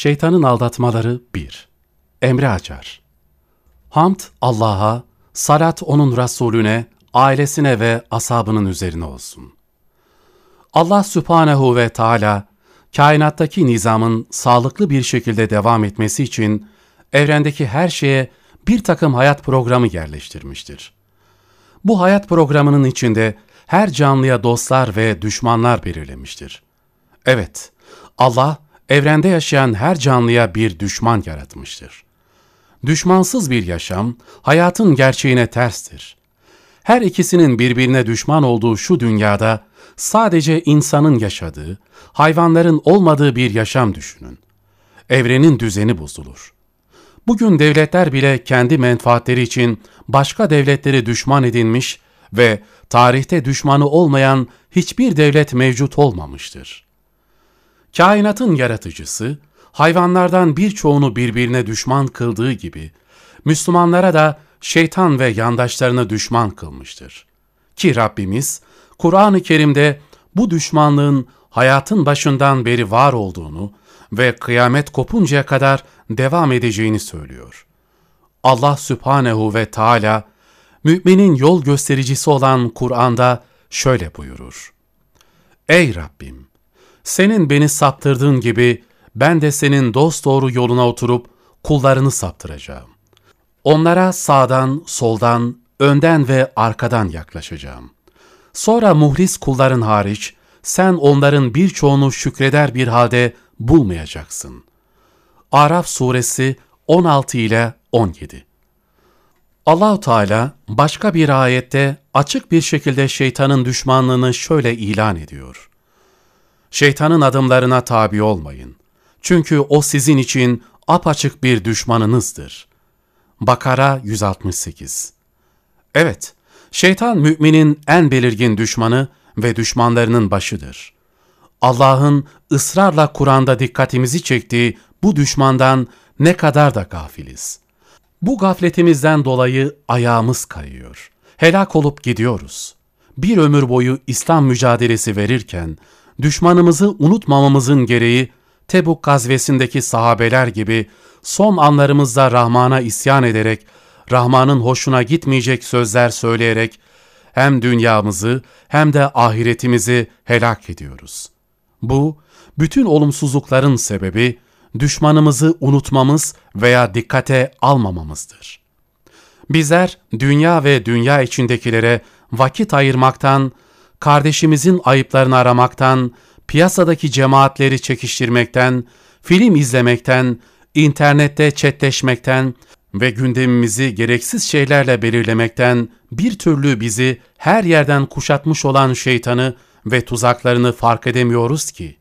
Şeytanın aldatmaları 1. Emre Acar Hamd Allah'a, salat onun Resulüne, ailesine ve ashabının üzerine olsun. Allah Sübhanehu ve Teala, kainattaki nizamın sağlıklı bir şekilde devam etmesi için evrendeki her şeye bir takım hayat programı yerleştirmiştir. Bu hayat programının içinde her canlıya dostlar ve düşmanlar belirlemiştir. Evet, Allah evrende yaşayan her canlıya bir düşman yaratmıştır. Düşmansız bir yaşam hayatın gerçeğine terstir. Her ikisinin birbirine düşman olduğu şu dünyada sadece insanın yaşadığı, hayvanların olmadığı bir yaşam düşünün. Evrenin düzeni bozulur. Bugün devletler bile kendi menfaatleri için başka devletleri düşman edinmiş ve tarihte düşmanı olmayan hiçbir devlet mevcut olmamıştır. Kainatın yaratıcısı, hayvanlardan birçoğunu birbirine düşman kıldığı gibi, Müslümanlara da şeytan ve yandaşlarını düşman kılmıştır. Ki Rabbimiz, Kur'an-ı Kerim'de bu düşmanlığın hayatın başından beri var olduğunu ve kıyamet kopuncaya kadar devam edeceğini söylüyor. Allah Sübhanehu ve Teala müminin yol göstericisi olan Kur'an'da şöyle buyurur. Ey Rabbim! Senin beni saptırdığın gibi ben de senin dosdoğru yoluna oturup kullarını saptıracağım. Onlara sağdan, soldan, önden ve arkadan yaklaşacağım. Sonra muhlis kulların hariç, sen onların birçoğunu şükreder bir halde bulmayacaksın. Araf suresi 16 ile 17 Allahu Teala başka bir ayette açık bir şekilde şeytanın düşmanlığını şöyle ilan ediyor. Şeytanın adımlarına tabi olmayın. Çünkü o sizin için apaçık bir düşmanınızdır. Bakara 168 Evet, şeytan müminin en belirgin düşmanı ve düşmanlarının başıdır. Allah'ın ısrarla Kur'an'da dikkatimizi çektiği bu düşmandan ne kadar da gafiliz. Bu gafletimizden dolayı ayağımız kayıyor. Helak olup gidiyoruz. Bir ömür boyu İslam mücadelesi verirken düşmanımızı unutmamamızın gereği Tebuk gazvesindeki sahabeler gibi son anlarımızda Rahman'a isyan ederek, Rahman'ın hoşuna gitmeyecek sözler söyleyerek hem dünyamızı hem de ahiretimizi helak ediyoruz. Bu, bütün olumsuzlukların sebebi düşmanımızı unutmamız veya dikkate almamamızdır. Bizler dünya ve dünya içindekilere vakit ayırmaktan, kardeşimizin ayıplarını aramaktan, piyasadaki cemaatleri çekiştirmekten, film izlemekten, internette chatleşmekten ve gündemimizi gereksiz şeylerle belirlemekten bir türlü bizi her yerden kuşatmış olan şeytanı ve tuzaklarını fark edemiyoruz ki.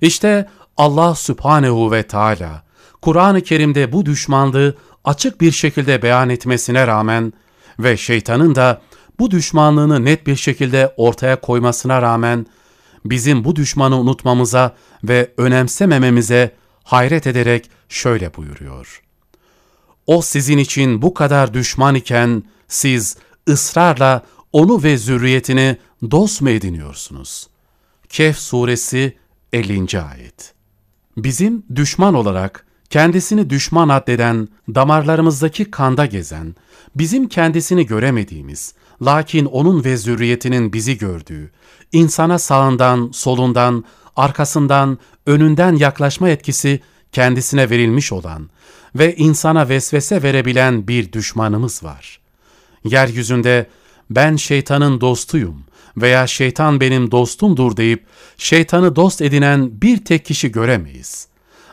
İşte Allah Sübhanehu ve Teala Kur'an-ı Kerim'de bu düşmanlığı açık bir şekilde beyan etmesine rağmen ve şeytanın da bu düşmanlığını net bir şekilde ortaya koymasına rağmen bizim bu düşmanı unutmamıza ve önemsemememize hayret ederek şöyle buyuruyor. O sizin için bu kadar düşman iken siz ısrarla onu ve zürriyetini dost mu ediniyorsunuz? Kehf suresi 50. ayet. Bizim düşman olarak kendisini düşman addeden, damarlarımızdaki kanda gezen, bizim kendisini göremediğimiz, lakin onun ve zürriyetinin bizi gördüğü, insana sağından, solundan, arkasından, önünden yaklaşma etkisi kendisine verilmiş olan ve insana vesvese verebilen bir düşmanımız var. Yeryüzünde ben şeytanın dostuyum veya şeytan benim dostumdur deyip şeytanı dost edinen bir tek kişi göremeyiz.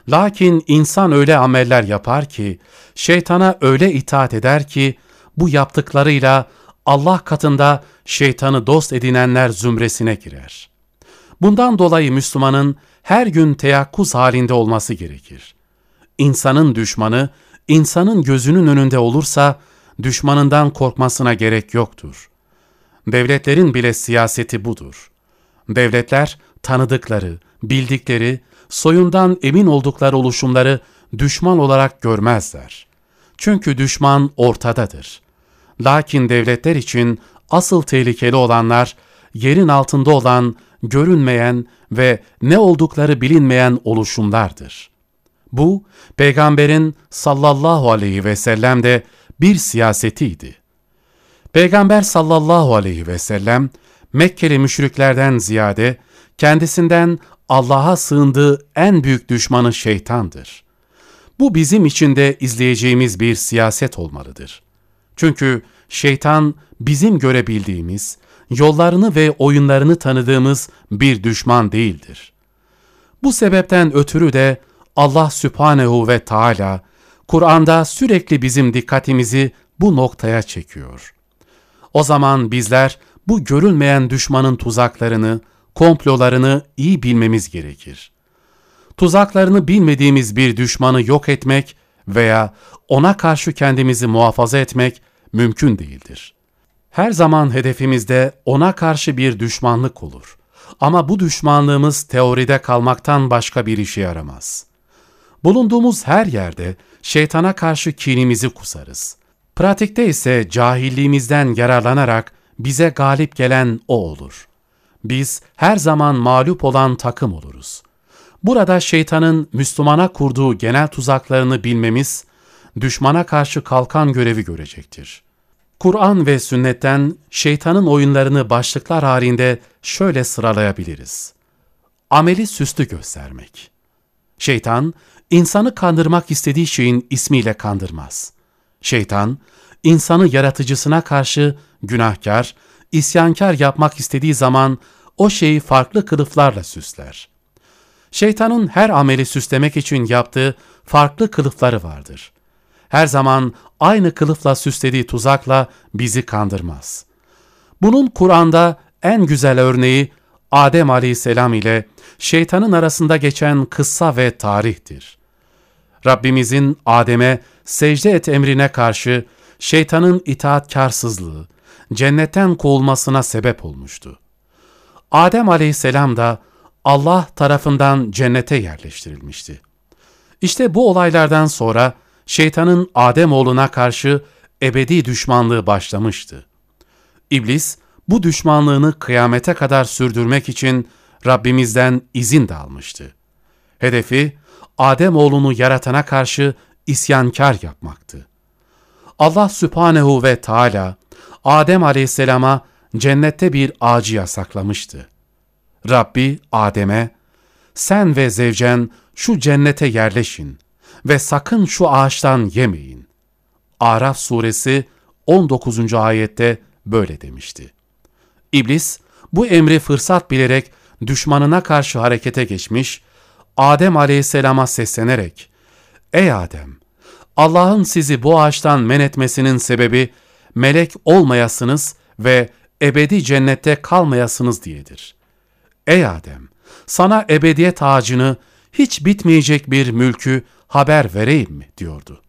Lakin insan öyle ameller yapar ki, şeytana öyle itaat eder ki, bu yaptıklarıyla Allah katında şeytanı dost edinenler zümresine girer. Bundan dolayı Müslümanın her gün teyakkuz halinde olması gerekir. İnsanın düşmanı, insanın gözünün önünde olursa, düşmanından korkmasına gerek yoktur. Devletlerin bile siyaseti budur. Devletler tanıdıkları, bildikleri, soyundan emin oldukları oluşumları düşman olarak görmezler. Çünkü düşman ortadadır. Lakin devletler için asıl tehlikeli olanlar yerin altında olan, görünmeyen ve ne oldukları bilinmeyen oluşumlardır. Bu, peygamberin sallallahu aleyhi ve sellem de bir siyasetiydi. Peygamber sallallahu aleyhi ve sellem, Mekkeli müşriklerden ziyade kendisinden Allah'a sığındığı en büyük düşmanı şeytandır. Bu bizim için de izleyeceğimiz bir siyaset olmalıdır. Çünkü şeytan bizim görebildiğimiz, yollarını ve oyunlarını tanıdığımız bir düşman değildir. Bu sebepten ötürü de Allah Sübhanehu ve Teala Kur'an'da sürekli bizim dikkatimizi bu noktaya çekiyor. O zaman bizler bu görülmeyen düşmanın tuzaklarını, komplolarını iyi bilmemiz gerekir. Tuzaklarını bilmediğimiz bir düşmanı yok etmek veya ona karşı kendimizi muhafaza etmek mümkün değildir. Her zaman hedefimizde ona karşı bir düşmanlık olur. Ama bu düşmanlığımız teoride kalmaktan başka bir işe yaramaz. Bulunduğumuz her yerde şeytana karşı kinimizi kusarız. Pratikte ise cahilliğimizden yararlanarak bize galip gelen o olur. Biz her zaman mağlup olan takım oluruz. Burada şeytanın Müslümana kurduğu genel tuzaklarını bilmemiz, düşmana karşı kalkan görevi görecektir. Kur'an ve sünnetten şeytanın oyunlarını başlıklar halinde şöyle sıralayabiliriz. Ameli süslü göstermek. Şeytan, insanı kandırmak istediği şeyin ismiyle kandırmaz. Şeytan, insanı yaratıcısına karşı günahkar, isyankar yapmak istediği zaman o şeyi farklı kılıflarla süsler. Şeytanın her ameli süslemek için yaptığı farklı kılıfları vardır. Her zaman aynı kılıfla süslediği tuzakla bizi kandırmaz. Bunun Kur'an'da en güzel örneği Adem aleyhisselam ile şeytanın arasında geçen kıssa ve tarihtir. Rabbimizin Adem'e secde et emrine karşı şeytanın itaatkarsızlığı, cennetten kovulmasına sebep olmuştu. Adem aleyhisselam da Allah tarafından cennete yerleştirilmişti. İşte bu olaylardan sonra şeytanın Adem oğluna karşı ebedi düşmanlığı başlamıştı. İblis bu düşmanlığını kıyamete kadar sürdürmek için Rabbimizden izin de almıştı. Hedefi Adem oğlunu yaratana karşı isyankar yapmaktı. Allah Sübhanehu ve Teala Adem Aleyhisselam'a cennette bir ağacı yasaklamıştı. Rabbi Adem'e, sen ve zevcen şu cennete yerleşin ve sakın şu ağaçtan yemeyin. Araf suresi 19. ayette böyle demişti. İblis bu emri fırsat bilerek düşmanına karşı harekete geçmiş, Adem aleyhisselama seslenerek, Ey Adem! Allah'ın sizi bu ağaçtan men etmesinin sebebi melek olmayasınız ve ebedi cennette kalmayasınız diyedir. Ey Adem! Sana ebediyet ağacını, hiç bitmeyecek bir mülkü haber vereyim mi? diyordu.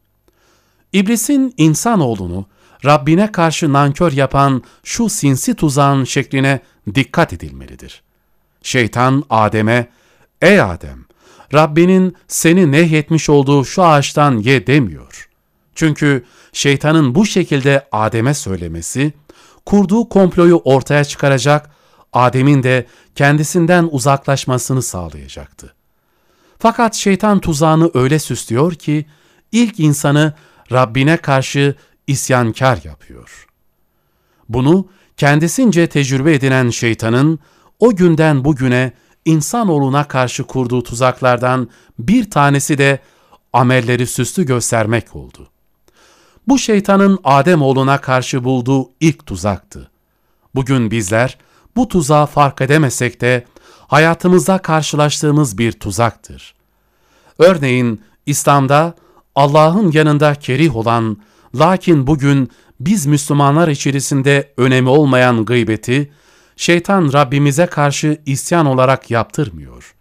İblisin insanoğlunu Rabbine karşı nankör yapan şu sinsi tuzağın şekline dikkat edilmelidir. Şeytan Adem'e, ''Ey Adem, Rabbinin seni nehyetmiş olduğu şu ağaçtan ye demiyor. Çünkü şeytanın bu şekilde Adem'e söylemesi, kurduğu komployu ortaya çıkaracak, Adem'in de kendisinden uzaklaşmasını sağlayacaktı. Fakat şeytan tuzağını öyle süslüyor ki, ilk insanı Rabbine karşı isyankar yapıyor. Bunu kendisince tecrübe edinen şeytanın o günden bugüne insanoğluna karşı kurduğu tuzaklardan bir tanesi de amelleri süslü göstermek oldu. Bu şeytanın Adem oğluna karşı bulduğu ilk tuzaktı. Bugün bizler bu tuzağı fark edemesek de hayatımızda karşılaştığımız bir tuzaktır. Örneğin İslam'da Allah'ın yanında kerih olan lakin bugün biz Müslümanlar içerisinde önemi olmayan gıybeti şeytan Rabbimize karşı isyan olarak yaptırmıyor.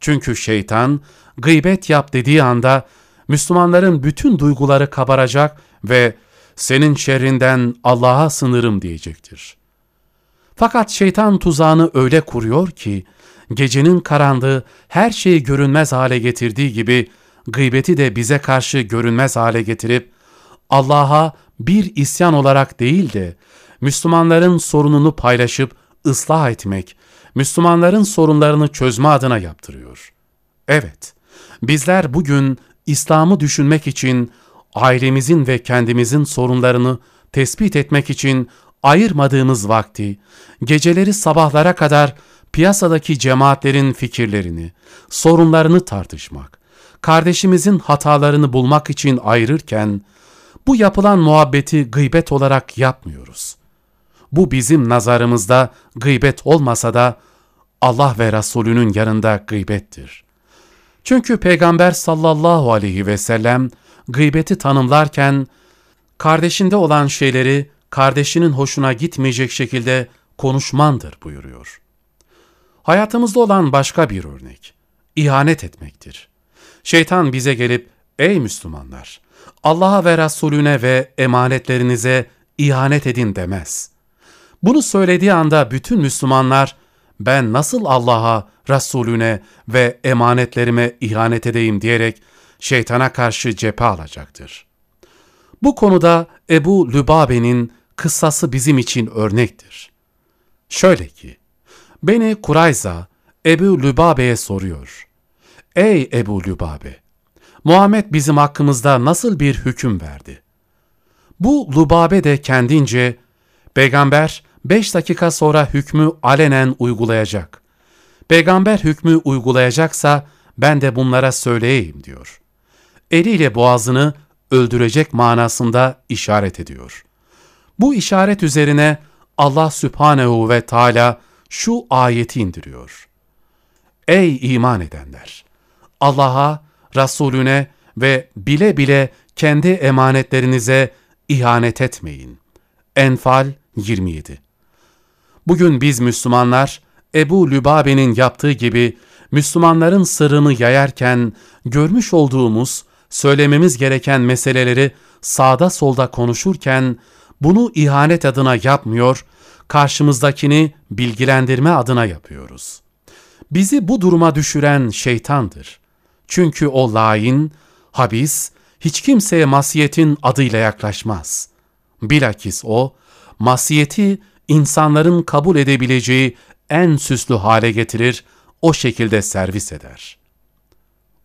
Çünkü şeytan gıybet yap dediği anda Müslümanların bütün duyguları kabaracak ve senin şerrinden Allah'a sınırım diyecektir. Fakat şeytan tuzağını öyle kuruyor ki, gecenin karanlığı her şeyi görünmez hale getirdiği gibi, gıybeti de bize karşı görünmez hale getirip, Allah'a bir isyan olarak değil de, Müslümanların sorununu paylaşıp ıslah etmek, Müslümanların sorunlarını çözme adına yaptırıyor. Evet, bizler bugün İslam'ı düşünmek için, ailemizin ve kendimizin sorunlarını tespit etmek için ayırmadığımız vakti, geceleri sabahlara kadar piyasadaki cemaatlerin fikirlerini, sorunlarını tartışmak, kardeşimizin hatalarını bulmak için ayırırken, bu yapılan muhabbeti gıybet olarak yapmıyoruz. Bu bizim nazarımızda gıybet olmasa da Allah ve Resulünün yanında gıybettir. Çünkü Peygamber sallallahu aleyhi ve sellem gıybeti tanımlarken, kardeşinde olan şeyleri kardeşinin hoşuna gitmeyecek şekilde konuşmandır buyuruyor. Hayatımızda olan başka bir örnek, ihanet etmektir. Şeytan bize gelip, ey Müslümanlar, Allah'a ve Resulüne ve emanetlerinize ihanet edin demez. Bunu söylediği anda bütün Müslümanlar, ben nasıl Allah'a, Resulüne ve emanetlerime ihanet edeyim diyerek şeytana karşı cephe alacaktır. Bu konuda Ebu Lübabe'nin kıssası bizim için örnektir. Şöyle ki, beni Kurayza Ebu Lübabe'ye soruyor. Ey Ebu Lübabe! Muhammed bizim hakkımızda nasıl bir hüküm verdi? Bu Lübabe de kendince, Peygamber beş dakika sonra hükmü alenen uygulayacak. Peygamber hükmü uygulayacaksa ben de bunlara söyleyeyim diyor. Eliyle boğazını öldürecek manasında işaret ediyor. Bu işaret üzerine Allah Sübhanehu ve Teala şu ayeti indiriyor. Ey iman edenler! Allah'a, Resulüne ve bile bile kendi emanetlerinize ihanet etmeyin. Enfal 27 Bugün biz Müslümanlar, Ebu Lübabe'nin yaptığı gibi Müslümanların sırrını yayarken görmüş olduğumuz, söylememiz gereken meseleleri sağda solda konuşurken bunu ihanet adına yapmıyor, karşımızdakini bilgilendirme adına yapıyoruz. Bizi bu duruma düşüren şeytandır. Çünkü o lain, habis, hiç kimseye masiyetin adıyla yaklaşmaz. Bilakis o, masiyeti insanların kabul edebileceği en süslü hale getirir, o şekilde servis eder.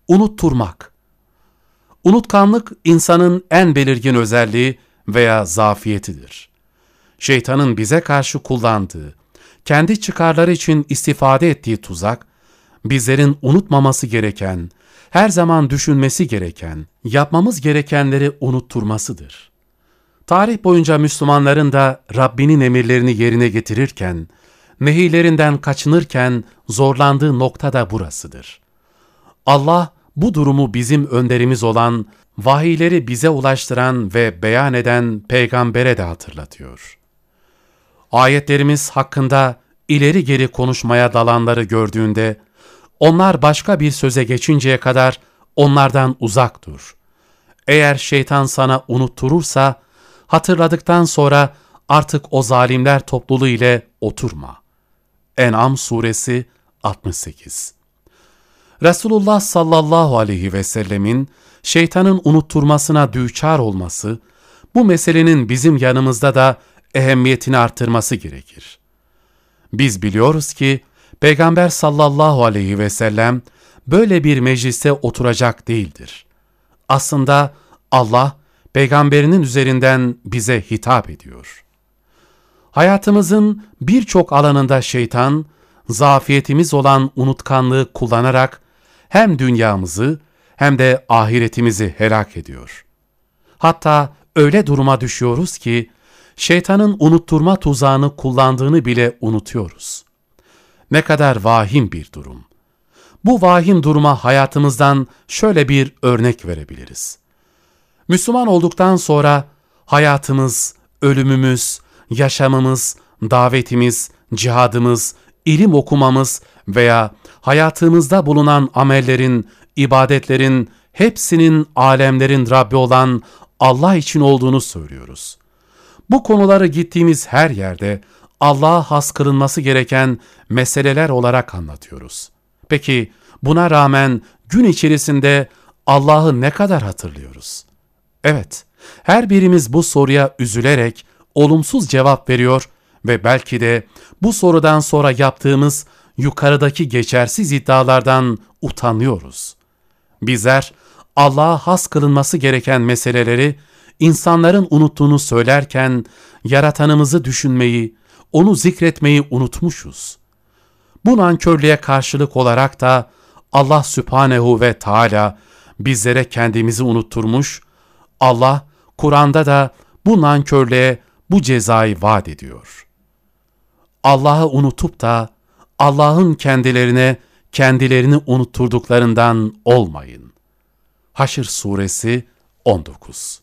Unutturmak Unutkanlık insanın en belirgin özelliği veya zafiyetidir. Şeytanın bize karşı kullandığı, kendi çıkarları için istifade ettiği tuzak, bizlerin unutmaması gereken, her zaman düşünmesi gereken, yapmamız gerekenleri unutturmasıdır. Tarih boyunca Müslümanların da Rabbinin emirlerini yerine getirirken, nehirlerinden kaçınırken zorlandığı nokta da burasıdır. Allah bu durumu bizim önderimiz olan, vahiyleri bize ulaştıran ve beyan eden peygambere de hatırlatıyor. Ayetlerimiz hakkında ileri geri konuşmaya dalanları gördüğünde, onlar başka bir söze geçinceye kadar onlardan uzak dur. Eğer şeytan sana unutturursa, hatırladıktan sonra artık o zalimler topluluğu ile oturma. En'am suresi 68 Resulullah sallallahu aleyhi ve sellemin şeytanın unutturmasına düçar olması, bu meselenin bizim yanımızda da ehemmiyetini artırması gerekir. Biz biliyoruz ki Peygamber sallallahu aleyhi ve sellem böyle bir mecliste oturacak değildir. Aslında Allah peygamberinin üzerinden bize hitap ediyor. Hayatımızın birçok alanında şeytan, zafiyetimiz olan unutkanlığı kullanarak hem dünyamızı hem de ahiretimizi helak ediyor. Hatta öyle duruma düşüyoruz ki şeytanın unutturma tuzağını kullandığını bile unutuyoruz. Ne kadar vahim bir durum. Bu vahim duruma hayatımızdan şöyle bir örnek verebiliriz. Müslüman olduktan sonra hayatımız, ölümümüz, yaşamımız, davetimiz, cihadımız, ilim okumamız veya hayatımızda bulunan amellerin, ibadetlerin hepsinin alemlerin Rabbi olan Allah için olduğunu söylüyoruz. Bu konuları gittiğimiz her yerde Allah'a has kılınması gereken meseleler olarak anlatıyoruz. Peki buna rağmen gün içerisinde Allah'ı ne kadar hatırlıyoruz? Evet, her birimiz bu soruya üzülerek olumsuz cevap veriyor ve belki de bu sorudan sonra yaptığımız yukarıdaki geçersiz iddialardan utanıyoruz. Bizler Allah'a has kılınması gereken meseleleri insanların unuttuğunu söylerken yaratanımızı düşünmeyi, onu zikretmeyi unutmuşuz. Bu nankörlüğe karşılık olarak da Allah Sübhanehu ve Teala bizlere kendimizi unutturmuş, Allah Kur'an'da da bu nankörlüğe bu cezayı vaat ediyor. Allah'ı unutup da Allah'ın kendilerine kendilerini unutturduklarından olmayın. Haşr Suresi 19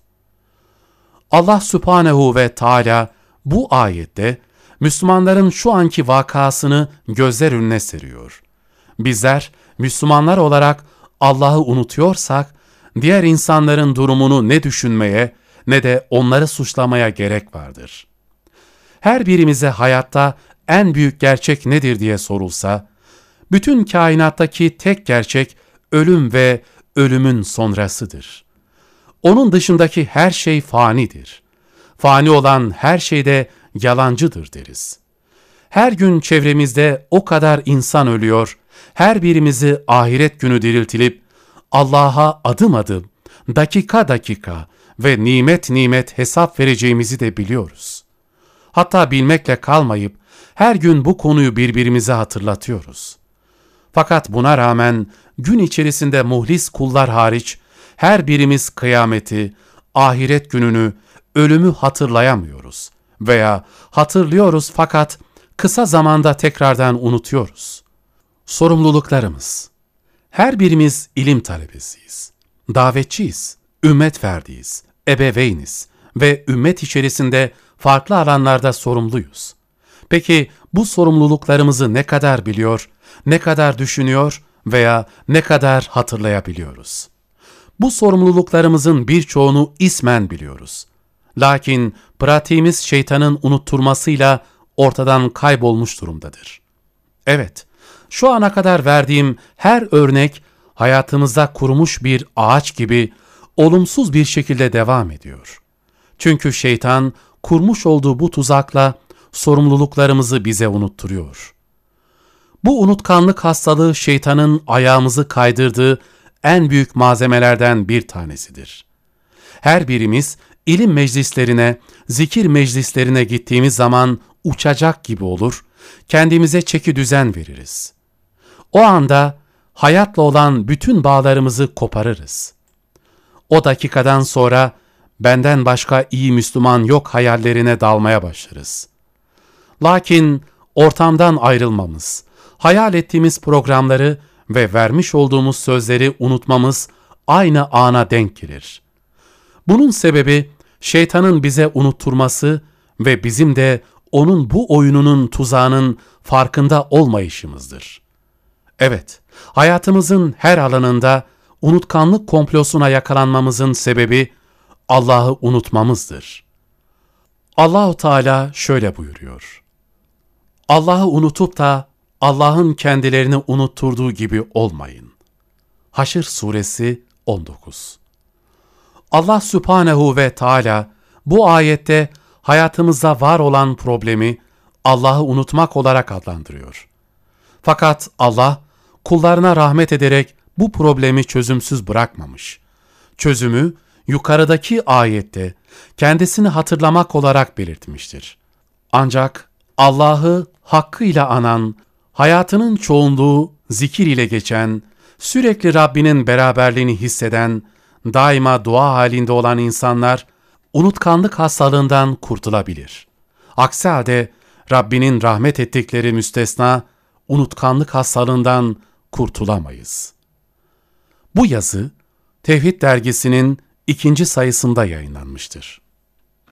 Allah Sübhanehu ve Teala bu ayette Müslümanların şu anki vakasını gözler önüne seriyor. Bizler Müslümanlar olarak Allah'ı unutuyorsak, diğer insanların durumunu ne düşünmeye ne de onları suçlamaya gerek vardır. Her birimize hayatta en büyük gerçek nedir diye sorulsa, bütün kainattaki tek gerçek ölüm ve ölümün sonrasıdır. Onun dışındaki her şey fanidir. Fani olan her şey de yalancıdır deriz. Her gün çevremizde o kadar insan ölüyor, her birimizi ahiret günü diriltilip Allah'a adım adım, dakika dakika ve nimet nimet hesap vereceğimizi de biliyoruz. Hatta bilmekle kalmayıp her gün bu konuyu birbirimize hatırlatıyoruz. Fakat buna rağmen gün içerisinde muhlis kullar hariç her birimiz kıyameti, ahiret gününü, ölümü hatırlayamıyoruz veya hatırlıyoruz fakat kısa zamanda tekrardan unutuyoruz. Sorumluluklarımız Her birimiz ilim talebesiyiz, davetçiyiz, ümmet ferdiyiz, ebeveyniz ve ümmet içerisinde farklı alanlarda sorumluyuz. Peki bu sorumluluklarımızı ne kadar biliyor, ne kadar düşünüyor veya ne kadar hatırlayabiliyoruz? Bu sorumluluklarımızın birçoğunu ismen biliyoruz. Lakin pratiğimiz şeytanın unutturmasıyla ortadan kaybolmuş durumdadır. Evet, şu ana kadar verdiğim her örnek hayatımızda kurumuş bir ağaç gibi olumsuz bir şekilde devam ediyor. Çünkü şeytan kurmuş olduğu bu tuzakla sorumluluklarımızı bize unutturuyor. Bu unutkanlık hastalığı şeytanın ayağımızı kaydırdığı en büyük malzemelerden bir tanesidir. Her birimiz ilim meclislerine, zikir meclislerine gittiğimiz zaman uçacak gibi olur, kendimize çeki düzen veririz. O anda hayatla olan bütün bağlarımızı koparırız. O dakikadan sonra benden başka iyi Müslüman yok hayallerine dalmaya başlarız. Lakin ortamdan ayrılmamız, hayal ettiğimiz programları ve vermiş olduğumuz sözleri unutmamız aynı ana denk gelir. Bunun sebebi şeytanın bize unutturması ve bizim de onun bu oyununun tuzağının farkında olmayışımızdır. Evet, hayatımızın her alanında unutkanlık komplosuna yakalanmamızın sebebi Allah'ı unutmamızdır. Allahu Teala şöyle buyuruyor. Allah'ı unutup da Allah'ın kendilerini unutturduğu gibi olmayın. Haşr suresi 19 Allah Sübhanehu ve Teala bu ayette hayatımızda var olan problemi Allah'ı unutmak olarak adlandırıyor. Fakat Allah kullarına rahmet ederek bu problemi çözümsüz bırakmamış. Çözümü yukarıdaki ayette kendisini hatırlamak olarak belirtmiştir. Ancak Allah'ı hakkıyla anan, hayatının çoğunluğu zikir ile geçen, sürekli Rabbinin beraberliğini hisseden, daima dua halinde olan insanlar unutkanlık hastalığından kurtulabilir. Aksi halde Rabbinin rahmet ettikleri müstesna unutkanlık hastalığından kurtulamayız. Bu yazı Tevhid dergisinin ikinci sayısında yayınlanmıştır.